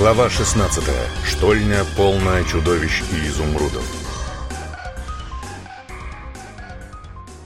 Глава 16. Штольня, полная чудовищ и изумрудов.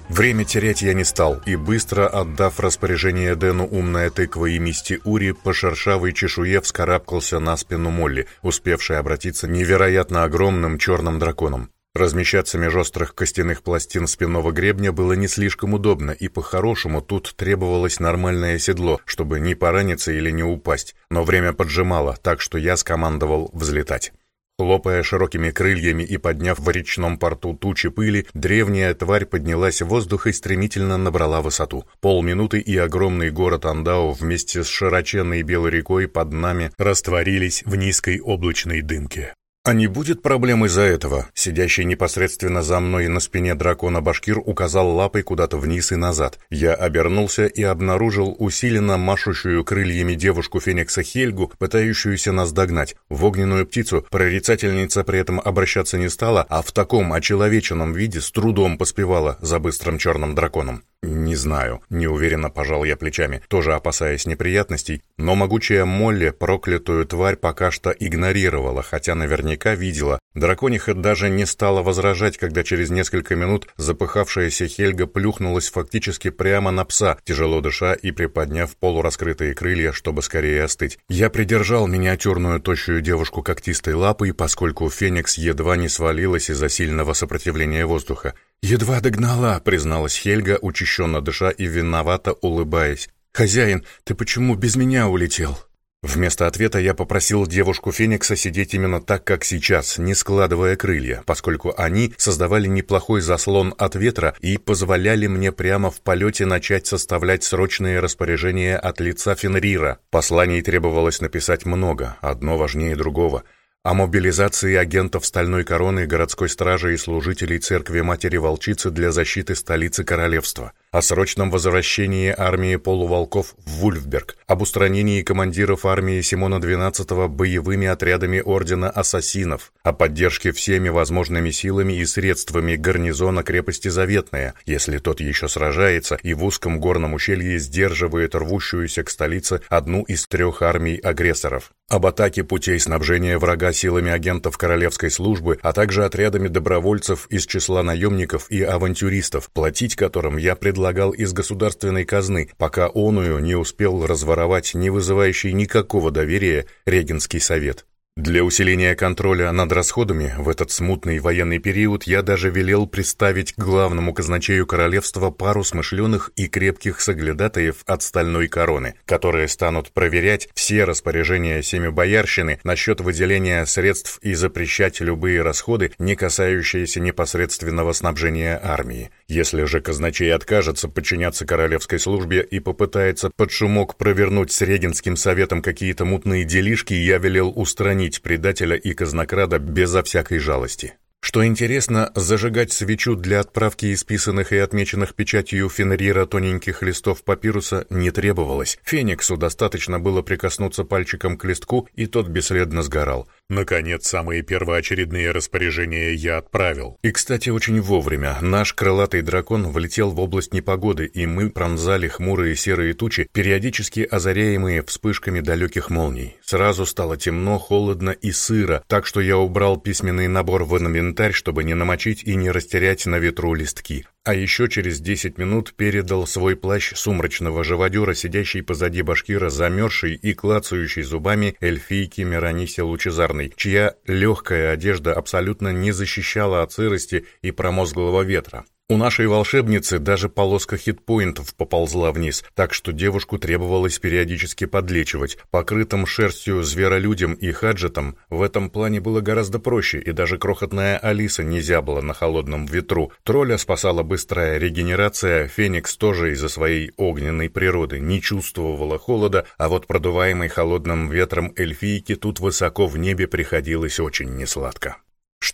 Время терять я не стал, и быстро, отдав распоряжение Дэну умная тыква и мисти Ури, по шершавой чешуе вскарабкался на спину Молли, успевшей обратиться невероятно огромным черным драконом. Размещаться меж острых костяных пластин спинного гребня было не слишком удобно, и по-хорошему тут требовалось нормальное седло, чтобы не пораниться или не упасть, но время поджимало, так что я скомандовал взлетать. Хлопая широкими крыльями и подняв в речном порту тучи пыли, древняя тварь поднялась в воздух и стремительно набрала высоту. Полминуты и огромный город Андау вместе с широченной белой рекой под нами растворились в низкой облачной дымке. А не будет проблем из-за этого. Сидящий непосредственно за мной на спине дракона Башкир указал лапой куда-то вниз и назад. Я обернулся и обнаружил усиленно машущую крыльями девушку Феникса Хельгу, пытающуюся нас догнать. В огненную птицу прорицательница при этом обращаться не стала, а в таком очеловеченном виде с трудом поспевала за быстрым черным драконом. «Не знаю», — неуверенно пожал я плечами, тоже опасаясь неприятностей, но могучая Молли проклятую тварь пока что игнорировала, хотя наверняка видела. Дракониха даже не стала возражать, когда через несколько минут запыхавшаяся Хельга плюхнулась фактически прямо на пса, тяжело дыша и приподняв полураскрытые крылья, чтобы скорее остыть. Я придержал миниатюрную тощую девушку когтистой лапой, поскольку Феникс едва не свалилась из-за сильного сопротивления воздуха. «Едва догнала», — призналась Хельга, учащенно дыша и виновато улыбаясь. «Хозяин, ты почему без меня улетел?» Вместо ответа я попросил девушку Феникса сидеть именно так, как сейчас, не складывая крылья, поскольку они создавали неплохой заслон от ветра и позволяли мне прямо в полете начать составлять срочные распоряжения от лица Фенрира. Посланий требовалось написать много, одно важнее другого — о мобилизации агентов Стальной Короны, городской стражи и служителей Церкви Матери Волчицы для защиты столицы королевства, о срочном возвращении армии полуволков в Вульфберг, об устранении командиров армии Симона XII боевыми отрядами Ордена Ассасинов, о поддержке всеми возможными силами и средствами гарнизона крепости Заветная, если тот еще сражается и в узком горном ущелье сдерживает рвущуюся к столице одну из трех армий агрессоров, об атаке путей снабжения врага силами агентов королевской службы, а также отрядами добровольцев из числа наемников и авантюристов, платить которым я предлагаю предлагал из государственной казны, пока оную не успел разворовать не вызывающий никакого доверия Регенский совет. Для усиления контроля над расходами в этот смутный военный период я даже велел представить главному казначею королевства пару смышленых и крепких соглядатаев от стальной короны, которые станут проверять все распоряжения семибоярщины насчет выделения средств и запрещать любые расходы, не касающиеся непосредственного снабжения армии. Если же казначей откажется подчиняться королевской службе и попытается под шумок провернуть с регенским советом какие-то мутные делишки, я велел устранить казнить предателя и казнокрада безо всякой жалости. Что интересно, зажигать свечу для отправки исписанных и отмеченных печатью Фенрира тоненьких листов папируса не требовалось. Фениксу достаточно было прикоснуться пальчиком к листку, и тот бесследно сгорал. Наконец, самые первоочередные распоряжения я отправил. И, кстати, очень вовремя. Наш крылатый дракон влетел в область непогоды, и мы пронзали хмурые серые тучи, периодически озаряемые вспышками далеких молний. Сразу стало темно, холодно и сыро, так что я убрал письменный набор в инвентарь чтобы не намочить и не растерять на ветру листки. А еще через десять минут передал свой плащ сумрачного живодера, сидящий позади башкира, замерзший и клацающий зубами эльфийки Миронисе Лучезарной, чья легкая одежда абсолютно не защищала от сырости и промозглого ветра. У нашей волшебницы даже полоска хитпоинтов поползла вниз, так что девушку требовалось периодически подлечивать. Покрытым шерстью зверолюдям и хаджетам в этом плане было гораздо проще, и даже крохотная Алиса не зябла на холодном ветру. Тролля спасала быстрая регенерация, Феникс тоже из-за своей огненной природы не чувствовала холода, а вот продуваемый холодным ветром эльфийке тут высоко в небе приходилось очень несладко.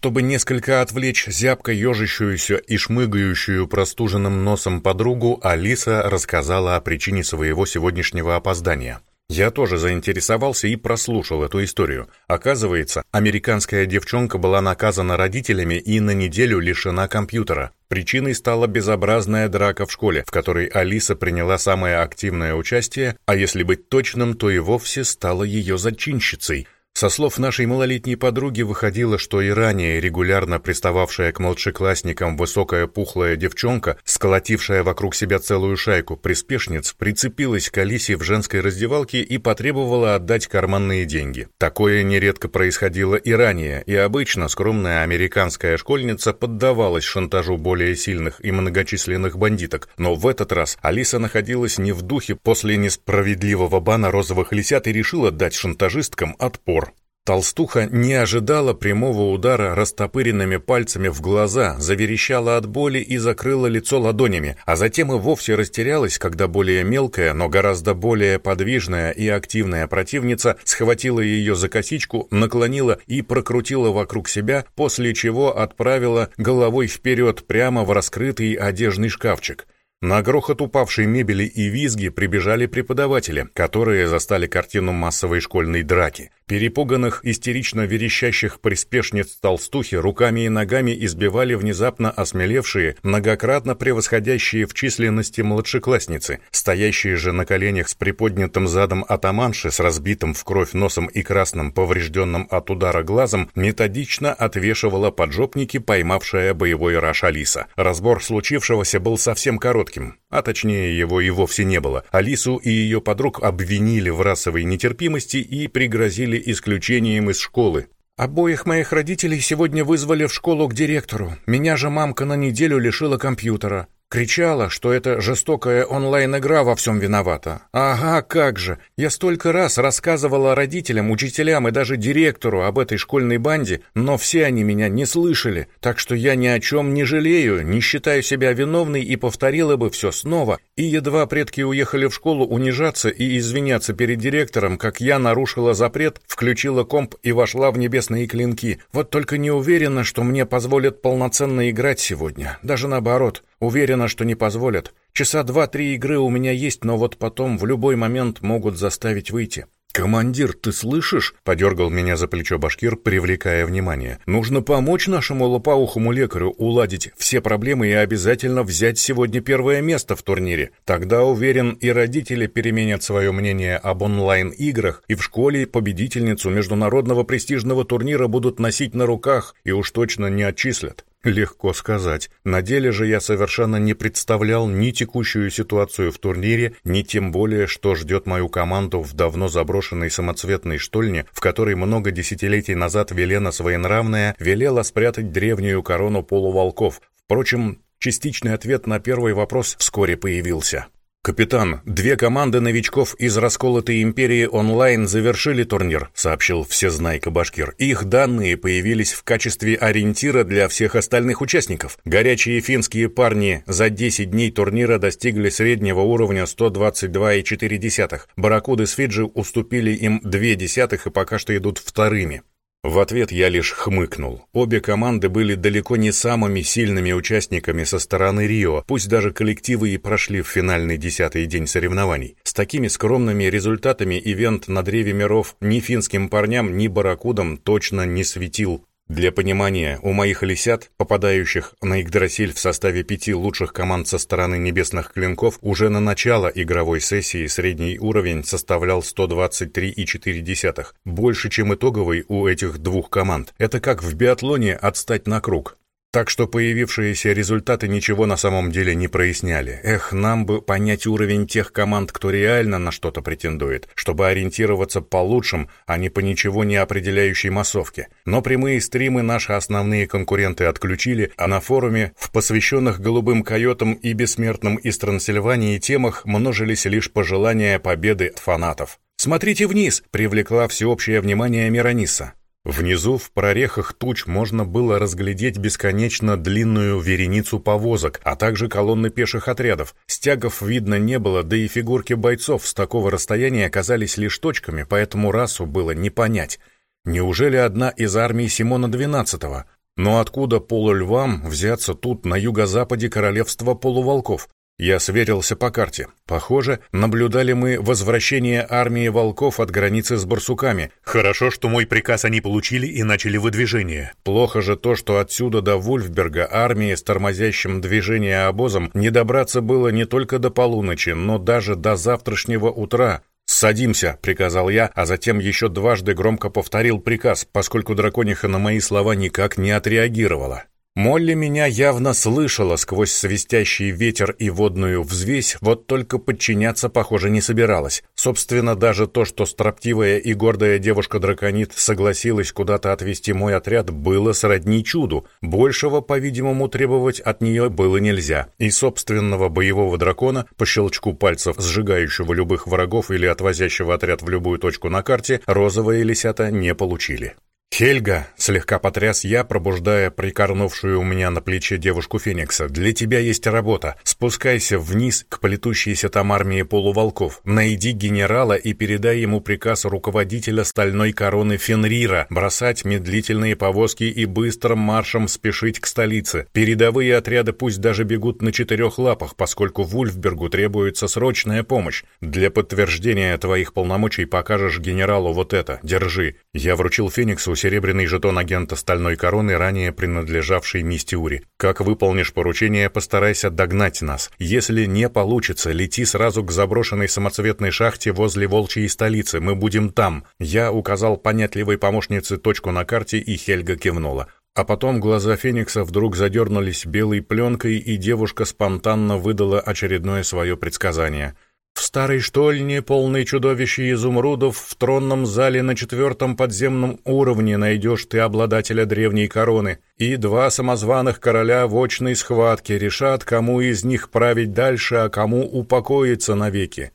Чтобы несколько отвлечь зябко ежащуюся и шмыгающую простуженным носом подругу, Алиса рассказала о причине своего сегодняшнего опоздания. Я тоже заинтересовался и прослушал эту историю. Оказывается, американская девчонка была наказана родителями и на неделю лишена компьютера. Причиной стала безобразная драка в школе, в которой Алиса приняла самое активное участие, а если быть точным, то и вовсе стала ее зачинщицей – Со слов нашей малолетней подруги выходило, что и ранее регулярно пристававшая к младшеклассникам высокая пухлая девчонка, сколотившая вокруг себя целую шайку приспешниц, прицепилась к Алисе в женской раздевалке и потребовала отдать карманные деньги. Такое нередко происходило и ранее, и обычно скромная американская школьница поддавалась шантажу более сильных и многочисленных бандиток, но в этот раз Алиса находилась не в духе после несправедливого бана розовых лисят и решила дать шантажисткам отпор. Толстуха не ожидала прямого удара растопыренными пальцами в глаза, заверещала от боли и закрыла лицо ладонями, а затем и вовсе растерялась, когда более мелкая, но гораздо более подвижная и активная противница схватила ее за косичку, наклонила и прокрутила вокруг себя, после чего отправила головой вперед прямо в раскрытый одежный шкафчик. На грохот упавшей мебели и визги прибежали преподаватели, которые застали картину массовой школьной драки. Перепуганных, истерично верещащих приспешниц толстухи руками и ногами избивали внезапно осмелевшие, многократно превосходящие в численности младшеклассницы, стоящие же на коленях с приподнятым задом атаманши с разбитым в кровь носом и красным поврежденным от удара глазом, методично отвешивала поджопники, поймавшая боевой раш Алиса. Разбор случившегося был совсем коротким, а точнее его и вовсе не было. Алису и ее подруг обвинили в расовой нетерпимости и пригрозили исключением из школы. Обоих моих родителей сегодня вызвали в школу к директору. Меня же мамка на неделю лишила компьютера. Кричала, что это жестокая онлайн-игра во всем виновата. Ага, как же. Я столько раз рассказывала родителям, учителям и даже директору об этой школьной банде, но все они меня не слышали. Так что я ни о чем не жалею, не считаю себя виновной и повторила бы все снова. И едва предки уехали в школу унижаться и извиняться перед директором, как я нарушила запрет, включила комп и вошла в небесные клинки. Вот только не уверена, что мне позволят полноценно играть сегодня. Даже наоборот. Уверена, что не позволят. Часа два-три игры у меня есть, но вот потом в любой момент могут заставить выйти. «Командир, ты слышишь?» — подергал меня за плечо башкир, привлекая внимание. «Нужно помочь нашему лопоухому лекарю уладить все проблемы и обязательно взять сегодня первое место в турнире. Тогда, уверен, и родители переменят свое мнение об онлайн-играх, и в школе победительницу международного престижного турнира будут носить на руках и уж точно не отчислят». Легко сказать. На деле же я совершенно не представлял ни текущую ситуацию в турнире, ни тем более, что ждет мою команду в давно заброшенной самоцветной штольне, в которой много десятилетий назад Велена Своенравная велела спрятать древнюю корону полуволков. Впрочем, частичный ответ на первый вопрос вскоре появился. «Капитан, две команды новичков из расколотой империи онлайн завершили турнир», сообщил всезнайка Башкир. «Их данные появились в качестве ориентира для всех остальных участников. Горячие финские парни за 10 дней турнира достигли среднего уровня 122,4. Барракуды с Фиджи уступили им 2 десятых и пока что идут вторыми. В ответ я лишь хмыкнул. Обе команды были далеко не самыми сильными участниками со стороны Рио, пусть даже коллективы и прошли в финальный десятый день соревнований. С такими скромными результатами ивент на Древе Миров ни финским парням, ни барракудам точно не светил. Для понимания, у моих лисят, попадающих на Игдрасиль в составе пяти лучших команд со стороны небесных клинков, уже на начало игровой сессии средний уровень составлял 123,4, больше, чем итоговый у этих двух команд. Это как в биатлоне отстать на круг. Так что появившиеся результаты ничего на самом деле не проясняли. Эх, нам бы понять уровень тех команд, кто реально на что-то претендует, чтобы ориентироваться по лучшим, а не по ничего не определяющей массовке. Но прямые стримы наши основные конкуренты отключили, а на форуме, в посвященных голубым койотам и бессмертным из Трансильвании темах, множились лишь пожелания победы от фанатов. «Смотрите вниз!» — привлекла всеобщее внимание Мирониса. Внизу, в прорехах туч, можно было разглядеть бесконечно длинную вереницу повозок, а также колонны пеших отрядов. Стягов видно не было, да и фигурки бойцов с такого расстояния оказались лишь точками, поэтому расу было не понять. Неужели одна из армий Симона XII? Но откуда полульвам взяться тут, на юго-западе королевства полуволков? Я сверился по карте. Похоже, наблюдали мы возвращение армии волков от границы с барсуками. Хорошо, что мой приказ они получили и начали выдвижение. Плохо же то, что отсюда до Вульфберга армии с тормозящим движение обозом не добраться было не только до полуночи, но даже до завтрашнего утра. «Садимся», — приказал я, а затем еще дважды громко повторил приказ, поскольку дракониха на мои слова никак не отреагировала. Молли меня явно слышала сквозь свистящий ветер и водную взвесь, вот только подчиняться, похоже, не собиралась. Собственно, даже то, что строптивая и гордая девушка-драконит согласилась куда-то отвезти мой отряд, было сродни чуду. Большего, по-видимому, требовать от нее было нельзя. И собственного боевого дракона, по щелчку пальцев, сжигающего любых врагов или отвозящего отряд в любую точку на карте, розовые лисята не получили. «Хельга!» — слегка потряс я, пробуждая прикорнувшую у меня на плече девушку Феникса. «Для тебя есть работа. Спускайся вниз к плетущейся там армии полуволков. Найди генерала и передай ему приказ руководителя стальной короны Фенрира бросать медлительные повозки и быстрым маршем спешить к столице. Передовые отряды пусть даже бегут на четырех лапах, поскольку Вульфбергу требуется срочная помощь. Для подтверждения твоих полномочий покажешь генералу вот это. Держи». Я вручил Фениксу серебряный жетон агента Стальной Короны, ранее принадлежавший Мистиури. Как выполнишь поручение, постарайся догнать нас. Если не получится, лети сразу к заброшенной самоцветной шахте возле Волчьей столицы. Мы будем там. Я указал понятливой помощнице точку на карте, и Хельга кивнула. А потом глаза Феникса вдруг задернулись белой пленкой, и девушка спонтанно выдала очередное свое предсказание — в старой штольне, полной чудовищ и изумрудов, в тронном зале на четвертом подземном уровне найдешь ты обладателя древней короны, и два самозваных короля в очной схватке решат, кому из них править дальше, а кому упокоиться навеки.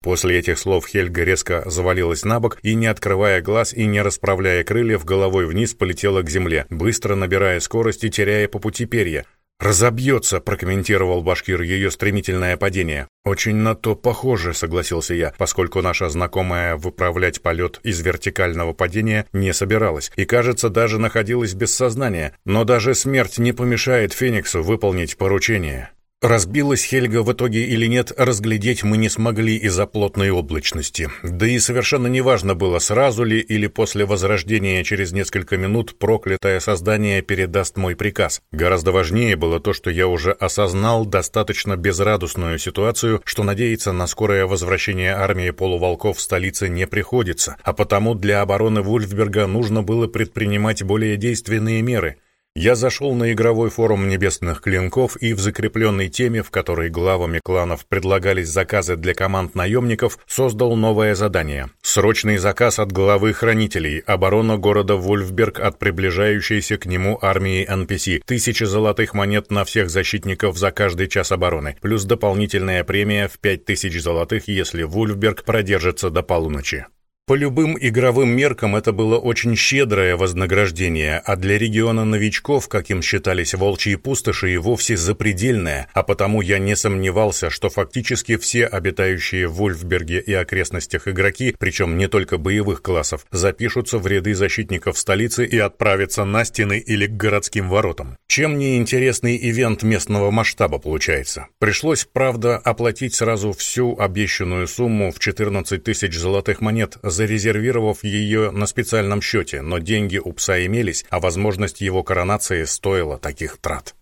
После этих слов Хельга резко завалилась на бок и, не открывая глаз и не расправляя крыльев, головой вниз полетела к земле, быстро набирая скорость и теряя по пути перья. «Разобьется», — прокомментировал Башкир ее стремительное падение. «Очень на то похоже», — согласился я, поскольку наша знакомая выправлять полет из вертикального падения не собиралась и, кажется, даже находилась без сознания. Но даже смерть не помешает Фениксу выполнить поручение. Разбилась Хельга в итоге или нет, разглядеть мы не смогли из-за плотной облачности. Да и совершенно неважно было, сразу ли или после возрождения через несколько минут проклятое создание передаст мой приказ. Гораздо важнее было то, что я уже осознал достаточно безрадостную ситуацию, что надеяться на скорое возвращение армии полуволков в столице не приходится, а потому для обороны Вульфберга нужно было предпринимать более действенные меры — я зашел на игровой форум небесных клинков и в закрепленной теме, в которой главами кланов предлагались заказы для команд наемников, создал новое задание. Срочный заказ от главы хранителей, оборона города Вольфберг от приближающейся к нему армии NPC, тысячи золотых монет на всех защитников за каждый час обороны, плюс дополнительная премия в 5000 золотых, если Вульфберг продержится до полуночи. По любым игровым меркам это было очень щедрое вознаграждение, а для региона новичков, каким считались волчьи пустоши, и вовсе запредельное, а потому я не сомневался, что фактически все обитающие в Вольфберге и окрестностях игроки, причем не только боевых классов, запишутся в ряды защитников столицы и отправятся на стены или к городским воротам. Чем не интересный ивент местного масштаба получается? Пришлось, правда, оплатить сразу всю обещанную сумму в 14 тысяч золотых монет зарезервировав ее на специальном счете, но деньги у пса имелись, а возможность его коронации стоила таких трат.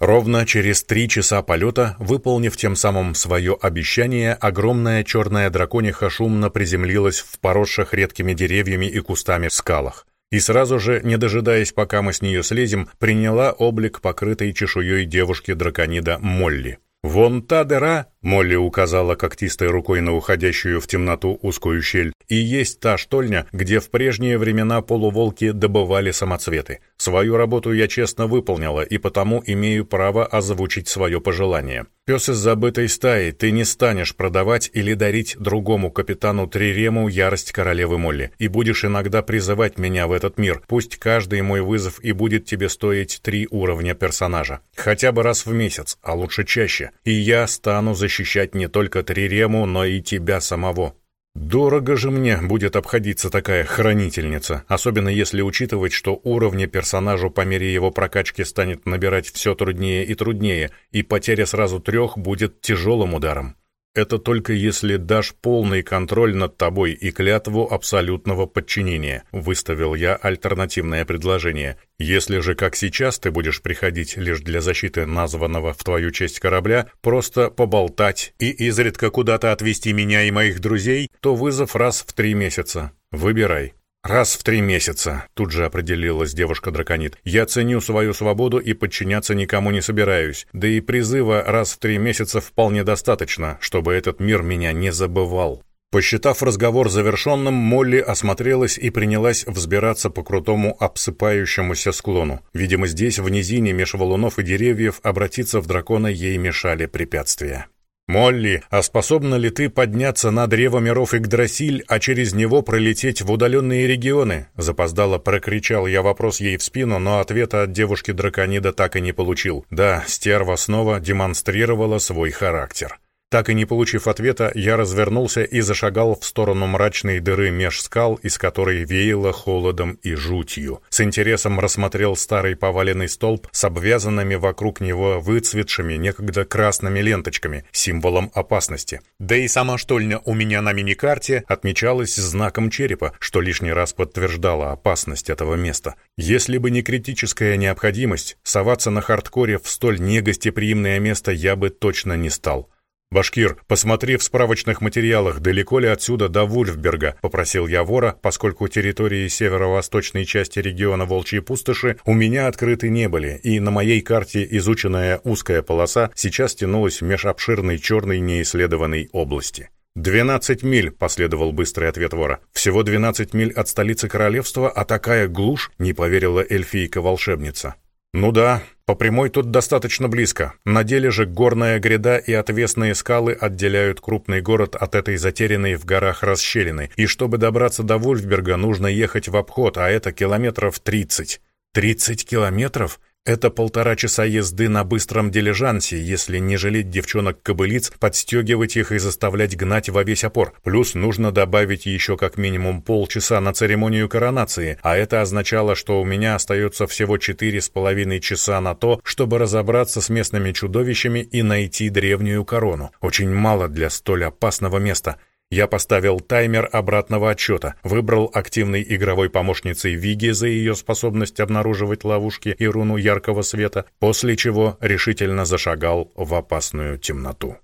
Ровно через три часа полета, выполнив тем самым свое обещание, огромная черная дракониха шумно приземлилась в поросших редкими деревьями и кустами скалах. И сразу же, не дожидаясь, пока мы с нее слезем, приняла облик покрытой чешуей девушки-драконида Молли. «Вон та дыра», — Молли указала когтистой рукой на уходящую в темноту узкую щель, «и есть та штольня, где в прежние времена полуволки добывали самоцветы. Свою работу я честно выполнила, и потому имею право озвучить свое пожелание. Пес из забытой стаи, ты не станешь продавать или дарить другому капитану Трирему ярость королевы Молли, и будешь иногда призывать меня в этот мир. Пусть каждый мой вызов и будет тебе стоить три уровня персонажа. Хотя бы раз в месяц, а лучше чаще. И я стану защищать не только Трирему, но и тебя самого. Дорого же мне будет обходиться такая хранительница, особенно если учитывать, что уровни персонажу по мере его прокачки станет набирать все труднее и труднее, и потеря сразу трех будет тяжелым ударом. Это только если дашь полный контроль над тобой и клятву абсолютного подчинения», — выставил я альтернативное предложение. «Если же, как сейчас, ты будешь приходить лишь для защиты названного в твою честь корабля, просто поболтать и изредка куда-то отвезти меня и моих друзей, то вызов раз в три месяца. Выбирай». «Раз в три месяца», — тут же определилась девушка-драконит. «Я ценю свою свободу и подчиняться никому не собираюсь. Да и призыва раз в три месяца вполне достаточно, чтобы этот мир меня не забывал». Посчитав разговор завершенным, Молли осмотрелась и принялась взбираться по крутому обсыпающемуся склону. Видимо, здесь, в низине меж валунов и деревьев, обратиться в дракона ей мешали препятствия. «Молли, а способна ли ты подняться на древо миров Игдрасиль, а через него пролететь в удаленные регионы?» Запоздало прокричал я вопрос ей в спину, но ответа от девушки-драконида так и не получил. Да, стерва снова демонстрировала свой характер. Так и не получив ответа, я развернулся и зашагал в сторону мрачной дыры меж скал, из которой веяло холодом и жутью. С интересом рассмотрел старый поваленный столб с обвязанными вокруг него выцветшими, некогда красными ленточками, символом опасности. Да и сама штольня у меня на миникарте отмечалась знаком черепа, что лишний раз подтверждало опасность этого места. Если бы не критическая необходимость, соваться на хардкоре в столь негостеприимное место я бы точно не стал. «Башкир, посмотри в справочных материалах, далеко ли отсюда до Вульфберга», — попросил я вора, поскольку территории северо-восточной части региона Волчьи пустоши у меня открыты не были, и на моей карте изученная узкая полоса сейчас тянулась меж обширной черной неисследованной области. «Двенадцать миль», — последовал быстрый ответ вора. «Всего двенадцать миль от столицы королевства, а такая глушь», — не поверила эльфийка-волшебница. «Ну да, по прямой тут достаточно близко. На деле же горная гряда и отвесные скалы отделяют крупный город от этой затерянной в горах расщелины. И чтобы добраться до Вульфберга, нужно ехать в обход, а это километров тридцать. Тридцать километров? Это полтора часа езды на быстром дилижансе, если не жалеть девчонок-кобылиц, подстегивать их и заставлять гнать во весь опор. Плюс нужно добавить еще как минимум полчаса на церемонию коронации, а это означало, что у меня остается всего четыре с половиной часа на то, чтобы разобраться с местными чудовищами и найти древнюю корону. Очень мало для столь опасного места. Я поставил таймер обратного отчета, выбрал активной игровой помощницей Виги за ее способность обнаруживать ловушки и руну яркого света, после чего решительно зашагал в опасную темноту.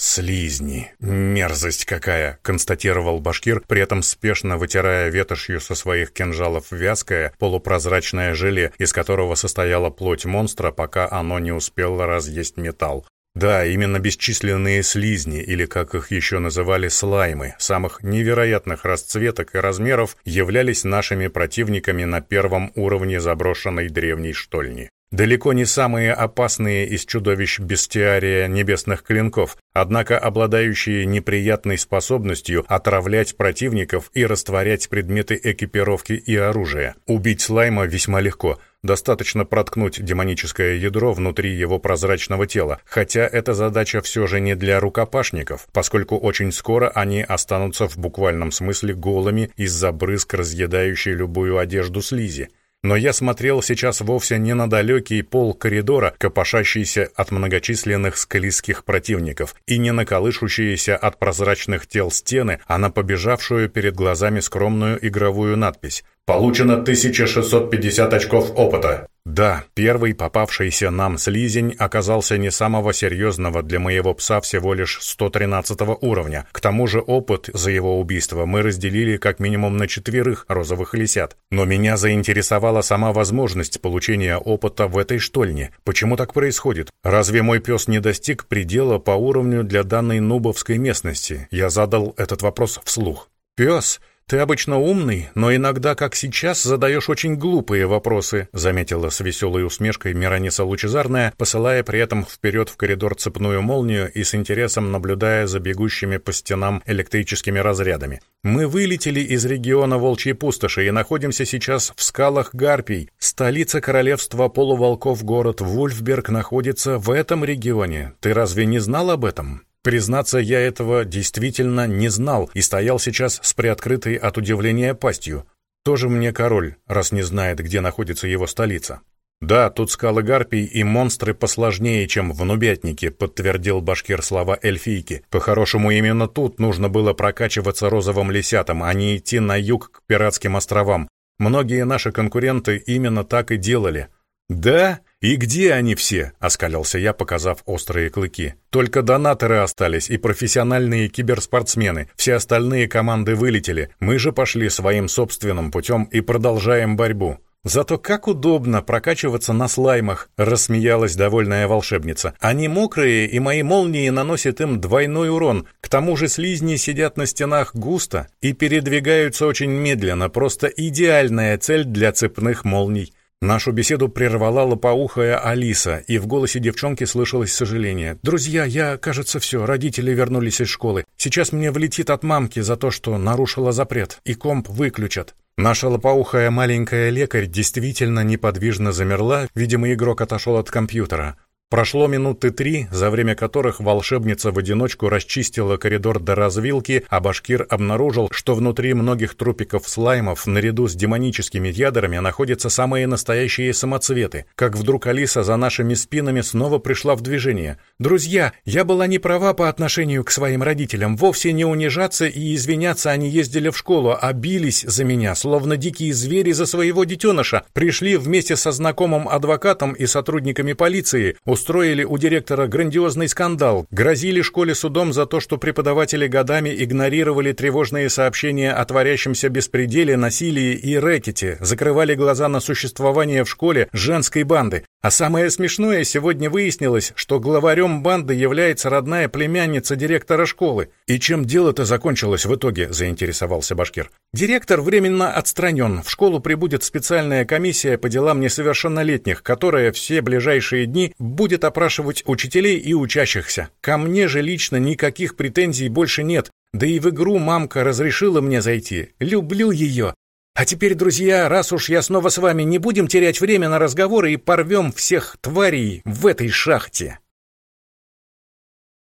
«Слизни! Мерзость какая!» — констатировал башкир, при этом спешно вытирая ветошью со своих кинжалов вязкое, полупрозрачное желе, из которого состояла плоть монстра, пока оно не успело разъесть металл. Да, именно бесчисленные слизни, или как их еще называли слаймы, самых невероятных расцветок и размеров, являлись нашими противниками на первом уровне заброшенной древней штольни. Далеко не самые опасные из чудовищ бестиария небесных клинков, однако обладающие неприятной способностью отравлять противников и растворять предметы экипировки и оружия. Убить слайма весьма легко, достаточно проткнуть демоническое ядро внутри его прозрачного тела, хотя эта задача все же не для рукопашников, поскольку очень скоро они останутся в буквальном смысле голыми из-за брызг, разъедающей любую одежду слизи. Но я смотрел сейчас вовсе не на далекий пол коридора, копошащийся от многочисленных склизких противников, и не на колышущиеся от прозрачных тел стены, а на побежавшую перед глазами скромную игровую надпись Получено 1650 очков опыта. Да, первый попавшийся нам слизень оказался не самого серьезного для моего пса всего лишь 113 уровня. К тому же опыт за его убийство мы разделили как минимум на четверых розовых лисят. Но меня заинтересовала сама возможность получения опыта в этой штольне. Почему так происходит? Разве мой пес не достиг предела по уровню для данной нубовской местности? Я задал этот вопрос вслух. «Пес?» «Ты обычно умный, но иногда, как сейчас, задаешь очень глупые вопросы», заметила с веселой усмешкой Мирониса Лучезарная, посылая при этом вперед в коридор цепную молнию и с интересом наблюдая за бегущими по стенам электрическими разрядами. «Мы вылетели из региона Волчьей пустоши и находимся сейчас в скалах Гарпий. Столица королевства полуволков город Вульфберг находится в этом регионе. Ты разве не знал об этом?» Признаться, я этого действительно не знал и стоял сейчас с приоткрытой от удивления пастью. Тоже мне король, раз не знает, где находится его столица. «Да, тут скалы гарпий и монстры посложнее, чем в Нубятнике», подтвердил башкир слова эльфийки. «По-хорошему, именно тут нужно было прокачиваться розовым лисятам, а не идти на юг к пиратским островам. Многие наши конкуренты именно так и делали». «Да? И где они все?» — оскалился я, показав острые клыки. «Только донаторы остались и профессиональные киберспортсмены. Все остальные команды вылетели. Мы же пошли своим собственным путем и продолжаем борьбу». «Зато как удобно прокачиваться на слаймах», — рассмеялась довольная волшебница. «Они мокрые, и мои молнии наносят им двойной урон. К тому же слизни сидят на стенах густо и передвигаются очень медленно, просто идеальная цель для цепных молний». Нашу беседу прервала лопоухая Алиса, и в голосе девчонки слышалось сожаление. «Друзья, я, кажется, все, родители вернулись из школы. Сейчас мне влетит от мамки за то, что нарушила запрет, и комп выключат». Наша лопоухая маленькая лекарь действительно неподвижно замерла, видимо, игрок отошел от компьютера. Прошло минуты три, за время которых волшебница в одиночку расчистила коридор до развилки, а башкир обнаружил, что внутри многих трупиков слаймов наряду с демоническими ядрами находятся самые настоящие самоцветы. Как вдруг Алиса за нашими спинами снова пришла в движение. «Друзья, я была не права по отношению к своим родителям. Вовсе не унижаться и извиняться они ездили в школу, а бились за меня, словно дикие звери за своего детеныша. Пришли вместе со знакомым адвокатом и сотрудниками полиции, устроили у директора грандиозный скандал, грозили школе судом за то, что преподаватели годами игнорировали тревожные сообщения о творящемся беспределе, насилии и рэкете, закрывали глаза на существование в школе женской банды. А самое смешное, сегодня выяснилось, что главарем банды является родная племянница директора школы. И чем дело-то закончилось в итоге, заинтересовался Башкир. Директор временно отстранен. В школу прибудет специальная комиссия по делам несовершеннолетних, которая все ближайшие дни будет опрашивать учителей и учащихся. Ко мне же лично никаких претензий больше нет. Да и в игру мамка разрешила мне зайти. Люблю ее. А теперь, друзья, раз уж я снова с вами, не будем терять время на разговоры и порвем всех тварей в этой шахте.